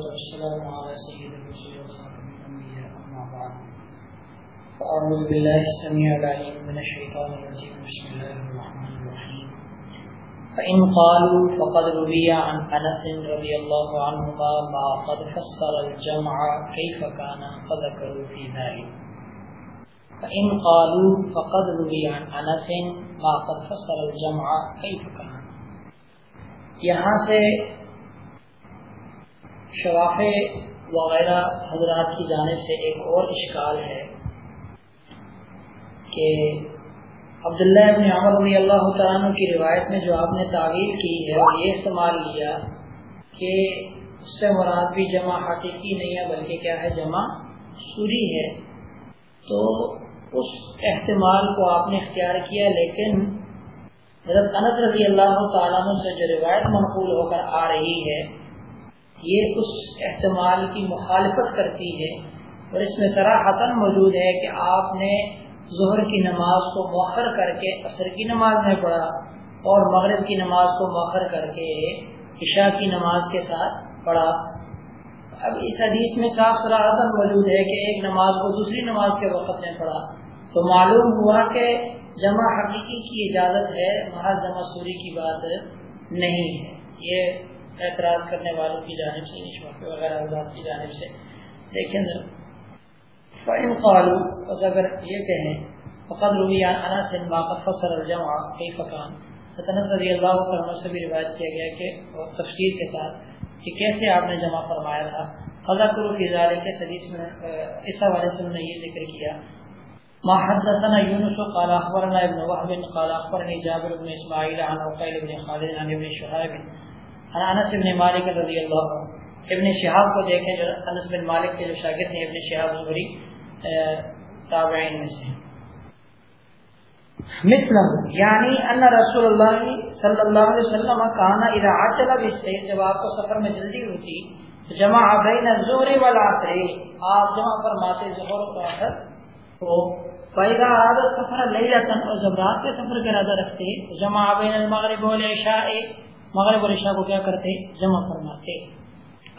والسلام على سيد الرسول وخاتم الأنبياء، أما بعد. فأعوذ بالله السميع العليم من الشيطان الرجيم. بسم الله الرحمن الرحيم. فإن قالوا فقد روي عن أنس رضي الله عنهما ما قد فسر الجمع كيف كان فذكروا في ذلك. فإن قالوا فقد روي عن أنس ما قد فسر الجمع كيف كان. یہاں سے شواف وغیرہ حضرات کی جانب سے ایک اور اشکال ہے کہ عبداللہ ابن عمر رضی اللہ تعالیٰ کی روایت میں جو آپ نے تعویل کی ہے اور یہ استعمال لیا کہ اس سے مراد بھی جمع حقیقی نہیں ہے بلکہ کیا ہے جمع سوری ہے۔ تو اس احتمال کو آپ نے اختیار کیا لیکن حضرت انس رضی اللہ تعالیٰ سے جو روایت منقول ہو کر آ رہی ہے یہ اس احتمال کی مخالفت کرتی ہے اور اس میں سراہتاً موجود ہے کہ آپ نے ظہر کی نماز کو مؤخر کر کے، عصر کی نماز میں پڑھا اور مغرب کی نماز کو مؤخر کر کے عشاء کی نماز کے ساتھ پڑھا۔ اب اس حدیث میں صاف سراہتاً موجود ہے کہ ایک نماز کو دوسری نماز کے وقت میں پڑھا۔ تو معلوم ہوا کہ جمع حقیقی کی اجازت ہے محض جمع سوری کی بات نہیں ہے۔ یہ اعتراض کرنے والوں کی جانب سے وغیرہ حضرات کی جانب سے۔ لیکن فعن قالو بس اگر یہ کہیں، فقد روی انا سے واقف فصل الجمع کئی فقان حسنت رضی اللہ عنہ سے بھی روایت کیا گیا کہ، اور تفسیر کے ساتھ کہ کیسے آپ نے جمع فرمایا تھا۔ خدا کرو کی کے حدیث میں، اس حوالے سے انہوں نے یہ ذکر کیا۔ ما حدثنا يونس قال اخبرنا ابن وهب، قال اخبرني جابر بن اسماعيل عن عقيل بن خالد عن ابن شهاب انس بن مالك رضي الله عنه ابن شهاب کو دیکھیں جو انس بن مالک کے جو شاگرد ہیں، ابن شهاب زہری تابعین میں سے مثلا یعنی ان رسول اللہ صلی اللہ علیہ وسلم کانا اذا عجل بالسیر، جب آپ کو سفر میں جلدی ہوتی جمع بین الظہر والعصر۔ آپ جمع فرماتے ظہر و عصر کو۔ فائدہ عادت سفر لے جاتا اور جب رات کے سفر کا ارادہ رکھتے، جمع بین المغرب والعشاء مغرب اور عشاء کو کیا کرتے؟ جمع فرماتے۔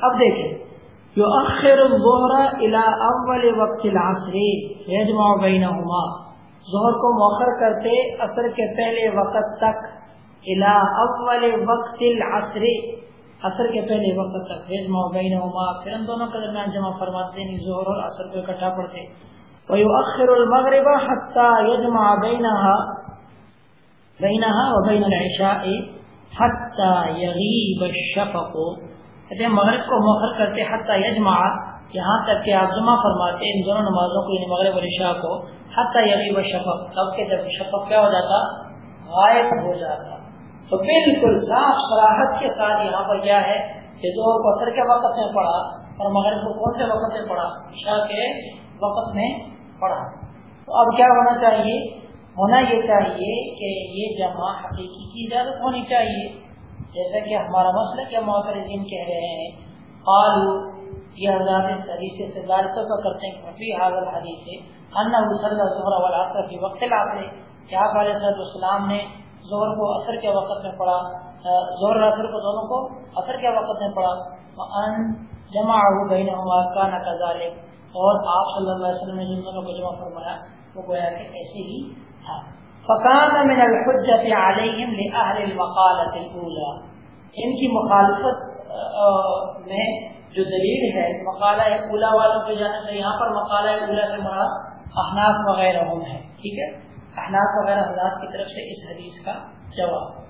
اب دیکھیں۔ جو اخر الظہر الى اول وقت العصر، یجمع بینہما۔ ظہر کو مؤخر کرتے عصر کے پہلے وقت تک۔ الى اول وقت العصر، عصر کے پہلے وقت تک۔ یجمع بینہما۔ پھر ان دونوں کا درمیان جمع فرماتے ہیں، ظہر اور عصر کو اکٹھا پڑھتے ويؤخر المغرب حتى يجمع بينها بينها وبين العشاء۔ حتى الشفق. کہتے ہیں مغرب کو مؤخر کرتے حتى يجمع. یہاں تک کہ آپ جمع فرماتے ان دونوں نمازوں کو یعنی مغرب اور عشاء کو. حتى يغيب الشفق. تب کہ جب شفق کیا ہو جاتا؟ غائب ہو جاتا. تو بالکل صاف صراحت کے ساتھ یہاں پر کیا ہے کہ دو بسر کے وقت میں پڑھا اور مغرب کو کون سے وقت میں پڑھا؟ عشاء کے وقت میں پڑھا. تو اب کیا ہونا چاہیے؟ ہونا یہ چاہیے کہ یہ جمع حقیقی کی اجازت ہونی چاہیے۔ جیسا کہ ہمارا مسئلہ کیا معترضین کہہ رہے ہیں قالو یہ حضرات اس حدیث سے ذالتوں کا کرتے ہیں کہ فی حاضر حدیث ہے انہ صلی اللہ ظہر والعصر فی وقت العصر۔ کیا آپ علیہ السلام نے ظہر کو اثر کے وقت میں پڑھا ظہر اثر کو دونوں کو اثر کے وقت میں پڑھا۔ ان جمع بینہما کان کذالک اور آپ صلی اللہ علیہ وسلم نے جن دونوں کو جمع فرمایا، وہ گویا کہ ایسے ہی تھا فقام من الحجت علیہم لأہل المقالت الاولا ان کی مخالفت میں جو دلیل ہے، مقالہ اولا والوں کے جانے سے، یہاں پر مقالہ اولا سے مراد احناف وغیرہ ہم ہے، ٹھیک ہے؟ احناف وغیرہ حضرات کی طرف سے اس حدیث کا جواب۔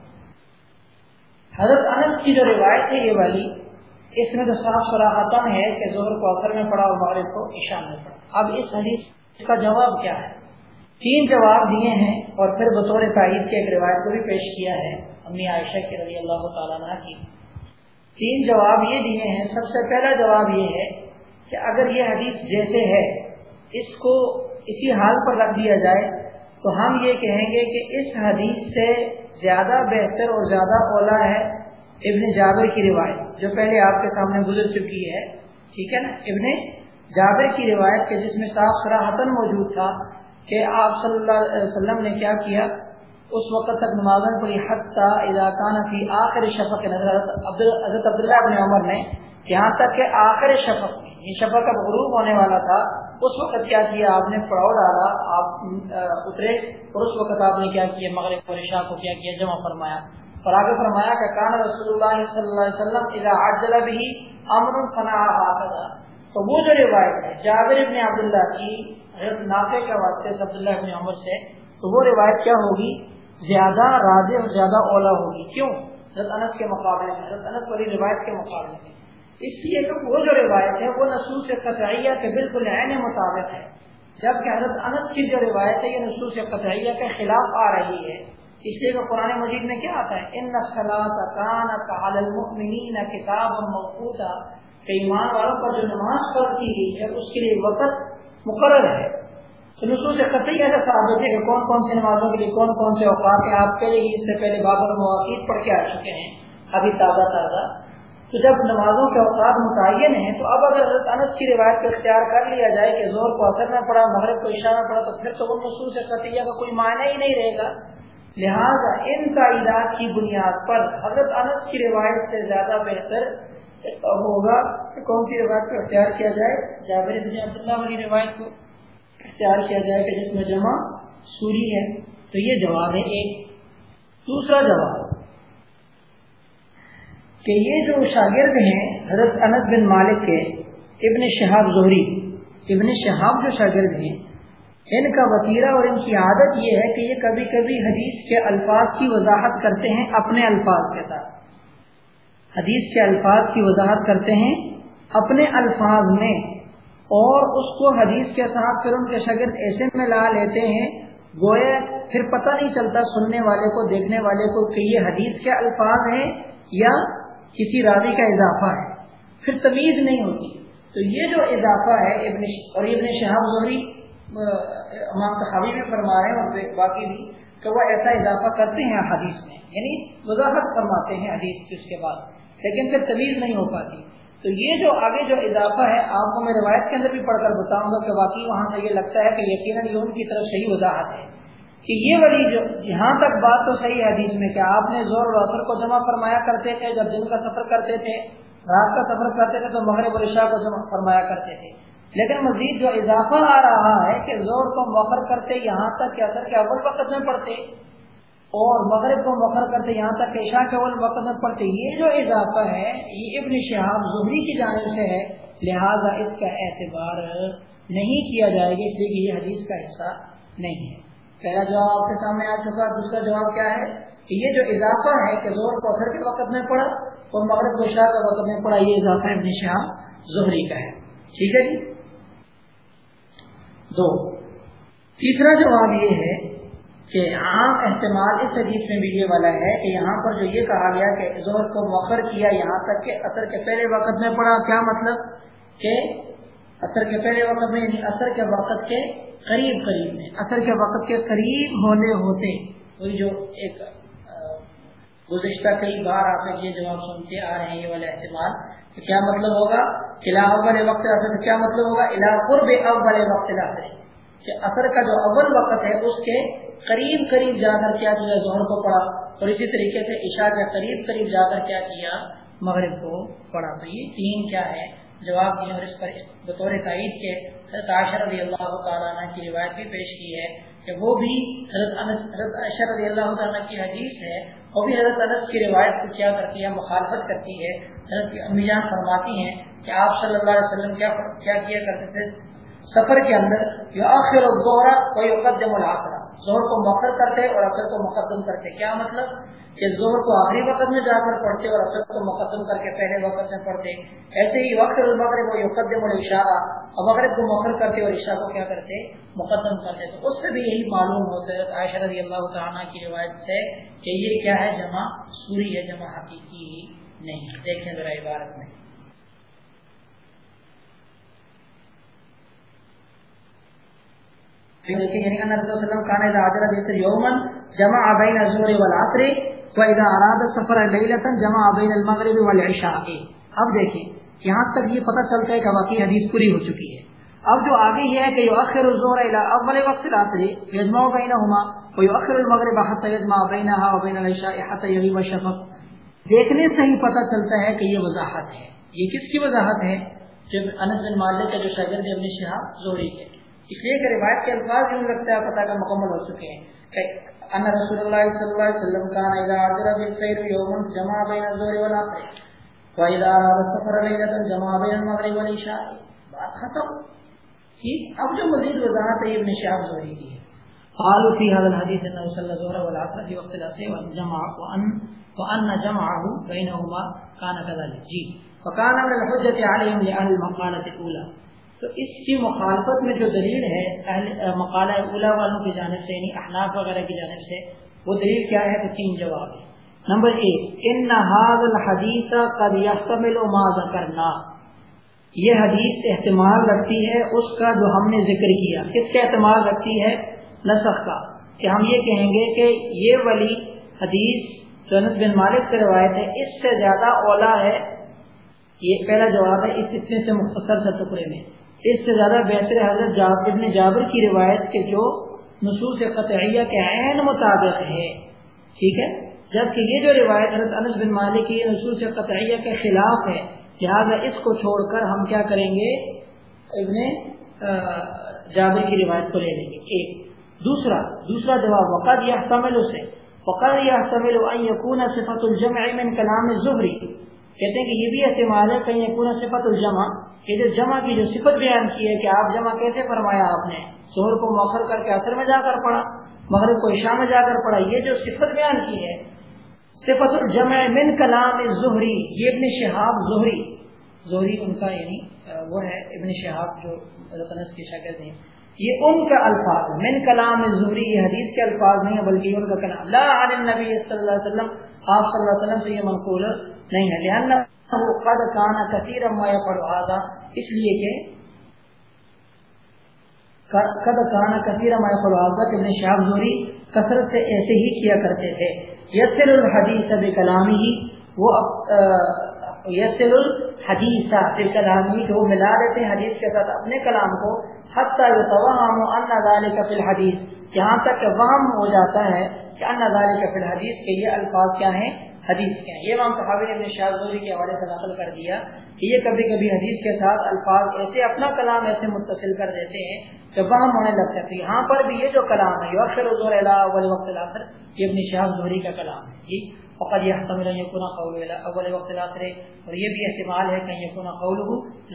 حضرت انس کی جو روایت ہے، یہ والی، اس میں تو صاف سراہتن ہے کہ زہر کو اثر میں پڑا اور مغرب کو عشاء میں پڑا اب اس حدیث کا جواب کیا ہے؟ تین جواب دیے ہیں اور پھر بطور تاریخ کے ایک روایت کو بھی پیش کیا ہے، امی عائشہ کی رضی اللہ تعالیٰ کی۔ تین جواب یہ دیے ہیں، سب سے پہلا جواب یہ ہے کہ اگر یہ حدیث جیسے ہے، اس کو اسی حال پر رکھ دیا جائے، تو ہم یہ کہیں گے کہ اس حدیث سے زیادہ بہتر اور زیادہ اولا ہے ابن جابر کی روایت، جو پہلے آپ کے سامنے گزر چکی ہے۔ ٹھیک ہے نا؟ ابن جابر کی روایت کے جس میں صاف سراہتن موجود تھا کہ آپ صلی اللہ علیہ وسلم نے کیا کیا؟ اس وقت تک نماز پڑھی، حتیٰ علاقان فی آخر شفق یعنی کے نظر حضرت عبداللہ ابن عمر نے یہاں تک کہ آخر شفق میں یہ شفق کا غروب ہونے والا تھا، اس وقت کیا کیا؟ آپ نے پڑاؤ ڈالا، آپ اترے اور اس وقت آپ نے کیا کیا؟ مغرب اور عشاء کو کیا کیا؟ جمع فرمایا۔ اور آگے فرمایا کہ کان رسول اللہ صلی اللہ علیہ وسلم اذا عجل به امر صنع هكذا تو وہ جو روایت ہے، جابر ابن عبداللہ کی حضرت نافع کے واسطے سے عبداللہ ابن عمر سے، تو وہ روایت کیا ہوگی؟ زیادہ راضی اور زیادہ اولا ہوگی۔ کیوں؟ حضرت انس کے مقابلے میں، حضرت انس والی روایت کے مقابلے میں۔ اس لیے کہ وہ جو روایت ہے، وہ نصوص قطعیہ کے بالکل عین مطابق ہے۔ جبکہ حضرت انس کی جو روایت ہے، یہ نصوص قطعیہ کے خلاف آ رہی ہے۔ اس لیے کہ قرآن مجید میں کیا آتا ہے؟ ان کتاب موقوتا۔ کہ ایمان والوں پر جو نماز پڑھتی ہے، اس کے لیے وقت مقرر ہے۔ نصوص قطعی ایسا ثابت ہے کہ کون کون سی نمازوں کے لیے کون کون سے اوقات ہیں۔ آپ پہلے ہی اس سے پہلے بابر مواقع پڑھ کے آ چکے ہیں۔ ابھی تازہ تازہ۔ تو جب نمازوں کے اوقات متعین ہیں تو اب اگر انس کی روایت کو اختیار کر لیا جائے کہ زور کو اثر میں پڑا، مغرب کو اشارہ پڑا، تو پھر تو وہ نصوص قطعیہ کا کوئی معنی ہی نہیں رہے گا۔ لہذا ان تعیدات کی بنیاد پر حضرت انس کی روایت سے زیادہ بہتر ہوگا کہ کون سی روایت کو اختیار کیا جائے؟ جابر بن عبداللہ والی روایت کو اختیار کیا جائے کہ جس میں جمع سوری ہے۔ تو یہ جواب ہے ایک۔ دوسرا جواب، کہ یہ جو شاگرد ہیں حضرت انس بن مالک کے ابن شہاب زہری، ابن شہاب جو شاگرد ہیں، ان کا وطیرہ اور ان کی عادت یہ ہے کہ یہ کبھی کبھی حدیث کے الفاظ کی وضاحت کرتے ہیں اپنے الفاظ کے ساتھ۔ حدیث کے الفاظ کی وضاحت کرتے ہیں، اپنے الفاظ میں۔ اور اس کو حدیث کے ساتھ پھر ان کے شاگرد ایسے میں لا لیتے ہیں، گوئے پھر پتہ نہیں چلتا سننے والے کو، دیکھنے والے کو کہ یہ حدیث کے الفاظ ہیں یا کسی راوی کا اضافہ ہے۔ پھر تمیز نہیں ہوتی۔ تو یہ جو اضافہ ہے، ابن اور ابن شہاب زہری امام تحابی میں فرما رہے ہیں اور باقی بھی کہ وہ ایسا اضافہ کرتے ہیں حدیث میں۔ یعنی وضاحت فرماتے ہیں حدیث کی اس کے بعد۔ لیکن پھر تمیز نہیں ہو پاتی۔ تو یہ جو آگے جو اضافہ ہے، آپ کو میں روایت کے اندر بھی پڑھ کر بتاؤں گا کہ واقعی وہاں سے یہ لگتا ہے کہ یقیناً یہ ان کی طرف صحیح وضاحت ہے۔ کہ یہ والی جو، یہاں تک بات تو صحیح ہے حدیث میں کہ آپ نے زور و اثر کو جمع فرمایا کرتے تھے، جب دن کا سفر کرتے تھے، رات کا سفر کرتے تھے تو مغرب الشاہ کو جمع فرمایا کرتے تھے۔ لیکن مزید جو اضافہ آ رہا ہے کہ زور کو مؤخر کرتے، یہاں تک کہ اثر کے اول وقت میں پڑھتے اور مغرب کو مؤخر کرتے یہاں تک کہ عشاء کے اول وقت میں پڑھتے یہ جو اضافہ ہے، یہ ابن شہاب زہری کی جانب سے ہے، لہذا اس کا اعتبار نہیں کیا جائے گا، اس لیے کہ یہ حدیث کا حصہ نہیں ہے۔ پہلا جواب آپ کے سامنے آ چکا، دوسرا جواب کیا ہے؟ کہ یہ جو اضافہ ہے کہ زور کو اثر کے وقت میں پڑھا اور مغرب کو عشاء کے وقت میں پڑھا، یہ اضافہ ابن شہاب زہری کا ہے۔ ٹھیک ہے جی؟ دو۔ تیسرا جواب یہ ہے کہ عام احتمال اس حدیث میں بھی یہ والا ہے کہ یہاں پر جو یہ کہا گیا کہ زہر کو مؤخر کیا یہاں تک کہ اثر کے پہلے وقت میں پڑا، کیا مطلب؟ کہ اثر کے پہلے وقت میں یعنی اثر کے وقت کے قریب قریب میں اثر کے وقت کے قریب ہونے ہوتے۔ وہی جو ایک گزشتہ کئی بار آپ یہ جواب سنتے آ رہے ہیں یہ والا احتمال تو کیا مطلب ہوگا؟ الا اول وقت اثر کیا مطلب ہوگا؟ الا قرب اول وقت اثر کہ اثر کا جو اول وقت ہے، اس کے قریب قریب جا کر کیا جو ہے ظہر کو پڑھا اور اسی طریقے سے عشاء کے قریب قریب جا کر کیا کیا، مغرب کو پڑھا۔ تو یہ تین کیا ہے جواب دیے اور اس پر بطور سعید کے حضرت عائشہ رضی اللہ تعالیٰ عنہ کی روایت بھی پیش کی ہے کہ وہ بھی حضرت حضرت عائشہ رضی اللہ تعالیٰ کی حدیث ہے۔ وہ بھی حضرت انس کی روایت کو کیا کرتی ہے، مخالفت کرتی ہے۔ حضرت کی امی جان فرماتی ہیں کہ آپ صلی اللہ علیہ وسلم کیا کیا کیا کرتے تھے؟ سفر کے اندر آخر الظہر کوئی مقدم الحاصرہ زہر کو مؤخر کرتے اور اثر کو مقدم کرتے۔ کیا مطلب؟ کہ زہر کو آخری وقت میں جا کر پڑھتے اور اثر کو مقدم کر کے پہلے وقت میں پڑھتے۔ ایسے ہی وقت المغرب و یقدم الشاہ اور مغرب کو مؤخر کرتے اور عشاء کو کیا کرتے؟ مقدم کرتے۔ تو اس سے بھی یہی معلوم ہوتا ہے۔ عائشہ رضی اللہ تعالیٰ کی روایت سے کہ یہ کیا ہے؟ جمع سوری ہے، جمع حقیقی نہیں۔ دیکھیں ذرا عبارت میں۔ یعنی کہ اللہ وسلم خان حاضر جیسے یومن جمع ابین الظہر والعصر واذا اراد سفر لیلۃ جمع ابین المغرب والعشاء. اب دیکھیں، یہاں تک یہ پتہ چلتا ہے کہ واقعی حدیث پوری ہو چکی ہے۔ اب جو آگے یہ ہے کہ یو اخر الزور اول وقت العصر یجمع بینہما و یو المغرب حتی یجمع بینہا و بین العشاء حتی یغیب الشفق۔ دیکھنے سے ہی پتہ چلتا ہے کہ یہ وضاحت ہے۔ یہ کس کی وضاحت ہے؟ جب انس بن مالک کا جو شاگرد ابن شہاب زوری ہے اس لیے کہ روایت کے الفاظ یوں لگتا ہے، پتہ کا مکمل ہو چکے ہیں۔ ان رسول اللہ صلی اللہ علیہ وسلم کان اذا عجل بالسير يوم جمع بين الظهر والعصر واذا اراد السفر ليله جمع بين المغرب والعشاء۔ بات ختم۔ ٹھیک اب جو مزید وضاحت ہے، ابن شہاب زہری کی ہے۔ قالوا في هذا الحديث انه صلى الظهر والعصر في وقت العصر، وان جمع، وان وان جمعه بينهما كان كذلك جی فكان من الحجه عليهم لاهل المقاله الاولى تو اس کی مخالفت میں جو دلیل ہے مقالہ اولا والوں کی جانب سے یعنی احناف وغیرہ کی جانب سے، وہ دلیل کیا ہے؟ تو تین جواب ہے نمبر ایک، ان نہاد الحدیث قد ما ذکرنا۔ یہ حدیث احتمال رکھتی ہے اس کا جو ہم نے ذکر کیا۔ کس کا احتمال رکھتی ہے؟ نسخ کا۔ کہ ہم یہ کہیں گے کہ یہ ولی حدیث جنس بن مالک کی روایت ہے، اس سے زیادہ اولا ہے۔ یہ پہلا جواب ہے، اس اتنے سے مختصر سے ٹکڑے میں۔ اس سے زیادہ بہتر حضرت جاب ابن جابر کی روایت کے جو نصوص قطعیہ کے عین مطابق ہے ٹھیک ہے؟ جبکہ یہ جو روایت حضرت انس بن مالک کی نصوص قطعیہ کے خلاف ہے لہٰذا اس کو چھوڑ کر ہم کیا کریں گے؟ ابن جابر کی روایت کو لے لیں گے۔ ایک۔ دوسرا دوسرا جواب وقت یا تمل اسے وقت یا تمل یقون صفت الجمع من کلام ظہری کہتے ہیں کہ یہ بھی احتمال ہے کہیں یقون صفت الجمع کہ جو جمع کی جو صفت بیان کی ہے کہ آپ جمع کیسے فرمایا آپ نے زہر کو موخر کر کے اثر میں جا کر پڑھا مغرب کو عشاء میں جا کر پڑھا یہ جو صفت بیان کی ہے، صفت الجمع من کلام زہری یہ ابن شہاب زہری زہری ان کا یعنی وہ ہے ابن شہاب جو انس کے شاگرد ہیں۔ یہ ان کا الفاظ، من کلام زہری یہ حدیث کے الفاظ نہیں ہے بلکہ ان کا کلام۔ لا عن النبی صلی اللہ علیہ وسلم، آپ صلی اللہ علیہ وسلم سے یہ منقول نہیں ہے۔ لہذا وہ قد کانا کثیر ما يقول اس لیے کہ قد کانا کثیر ما يقول هذا کہ ابن شہاب زہری کثرت سے ایسے ہی کیا کرتے تھے۔ یسر الحدیث بکلامی ہی وہ یسر الحدیث بکلامی کہ وہ ملا دیتے ہیں حدیث کے ساتھ اپنے کلام کو۔ حتی یتوہم ان ذالک فی الحدیث یہاں تک کہ وہم ہو جاتا ہے کہ ان ذالک فی الحدیث کہ یہ الفاظ کیا ہیں؟ حدیث کے ہیں۔ یہ امام صحابی نے اپنے شاہزوری کے حوالے سے نقل کر دیا کہ یہ کبھی کبھی حدیث کے ساتھ الفاظ ایسے اپنا کلام ایسے متصل کر دیتے ہیں کہ وہم ہونے لگتا ہے۔ تو یہاں پر بھی یہ جو کلام ہے یہ اکثر حضور وقت الاخر، یہ اپنی شہاب زہری کا کلام ہے۔ جی فقط یہ حتم یقنا قول اول وقت الاخر، اور یہ بھی احتمال ہے کہ یقنا قول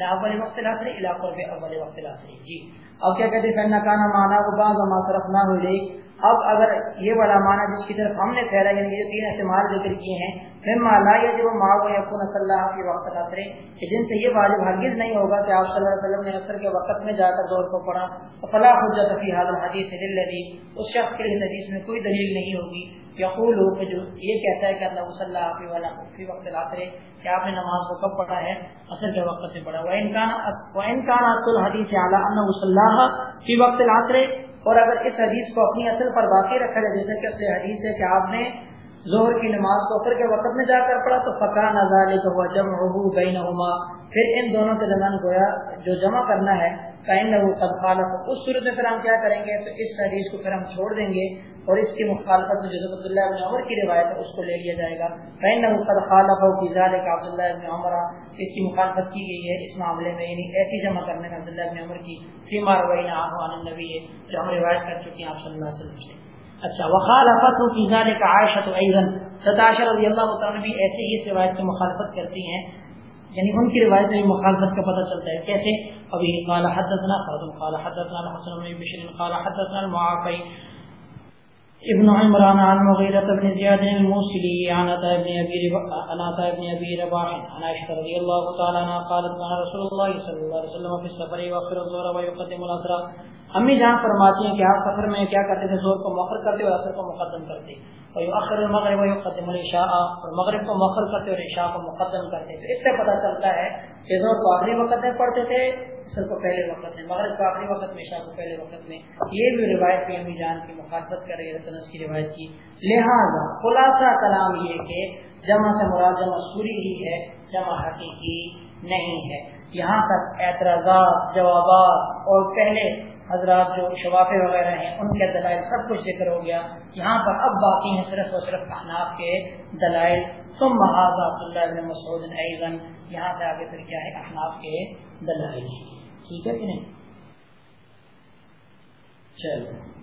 اول وقت الاخر علاقوں پہ اول وقت الاخر۔ جی اب کیا کہتے ہیں؟ کانا مانا کو بعض ما صرف نہ ہو جائے اب اگر یہ والا معنی جس کی طرف ہم نے ٹھہرا یعنی یہ تین احتمال ذکر کیے ہیں پھر مالا یا جو ماں و یقون صلی اللہ کے وقت اثر کہ جن سے یہ واجب ہرگز نہیں ہوگا کہ آپ صلی اللہ علیہ وسلم نے اثر کے وقت میں جا کر دور کو پڑھا تو فلاح حجت فی حاضر حدیث دل اس شخص کے لیے حدیث میں کوئی دلیل نہیں ہوگی۔ یقول ہو کہ جو یہ کہتا ہے کہ اللہ صلی اللہ والا فی وقت الاخر کہ آپ نے نماز کو کب پڑھا ہے؟ اثر کے وقت سے پڑھا۔ وہ انکان وہ انکان الحدیث اعلیٰ اللہ صلی اللہ فی وقت الاخر اور اگر اس حدیث کو اپنی اصل پر باقی رکھا جائے، جیسے کہ اصل حدیث ہے کہ آپ نے زہر کی نماز کو اثر کے وقت میں جا کر پڑھا، تو فقا نظال ہوا جب ربو بین پھر ان دونوں کے درمیان گویا جو جمع کرنا ہے اس صورت میں پھر ہم کیا کریں گے؟ تو اس حدیث کو پھر ہم چھوڑ دیں گے۔ اور اس کی مخالفت میں جو عبداللہ ابن عمر کی روایت ہے، اس کو لے لیا جائے گا۔ قد خالف کی ذالک عبداللہ ابن عمر۔ اس کی مخالفت کی گئی ہے اس معاملے میں یعنی ایسی جمع کرنے میں عبداللہ ابن عمر کی فیما روینا عن النبی ہے جو ہم روایت کر چکے ہیں آپ صلی اللہ علیہ وسلم سے۔ اچھا وخالفت کی ذالک عائشہ ایضا ستاشر رضی اللہ عنہ بھی ایسے ہی اس روایت کی مخالفت کرتی ہیں یعنی ان کی روایت میں مخالفت کا پتہ چلتا ہے۔ کیسے؟ ابھی قال حدثنا خالد قال حدثنا الحسن بن بشر قال حدثنا المعافي ابن عمران عن مغيرة بن زياد الموصلي عن عطاء بن ابي عن عطاء بن ابي رباح عن عائشة رضي الله تعالى عنها قالت كان رسول الله صلى الله عليه وسلم في السفر يؤخر الظهر ويقدم العصر امی جان فرماتی ہیں کہ آپ سفر میں کیا کرتے تھے؟ زور کو مؤخر کرتے اور اثر کو مقدم کرتے۔ اخر المغرب ويقدم العشاء۔ اور مغرب کو مؤخر کرتے اور عشاء کو مقدم کرتے۔ تو اس سے پتہ چلتا ہے کہ زور کو آخری وقت میں پڑھتے تھے اثر کو پہلے وقت میں، مغرب کو آخری وقت میں، عشاء کو پہلے وقت میں۔ یہ بھی روایت پہ امی جان کی مخالفت کر رہی ہے کی روایت کی۔ لہذا خلاصہ کلام یہ کہ جمع سے مراد جمع سوری ہی ہے، جمع حقیقی نہیں ہے۔ یہاں تک اعتراضات، جوابات اور پہلے حضرات جو شفافے وغیرہ ہیں، ان کے دلائل سب کچھ ذکر ہو گیا۔ یہاں پر اب باقی ہیں صرف اور صرف احناف کے دلائل۔ تم محاذ عبداللہ ابن مسعود ایزن یہاں سے آگے پھر کیا ہے؟ احناف کے دلائل۔ ٹھیک ہے کہ نہیں؟ چلو۔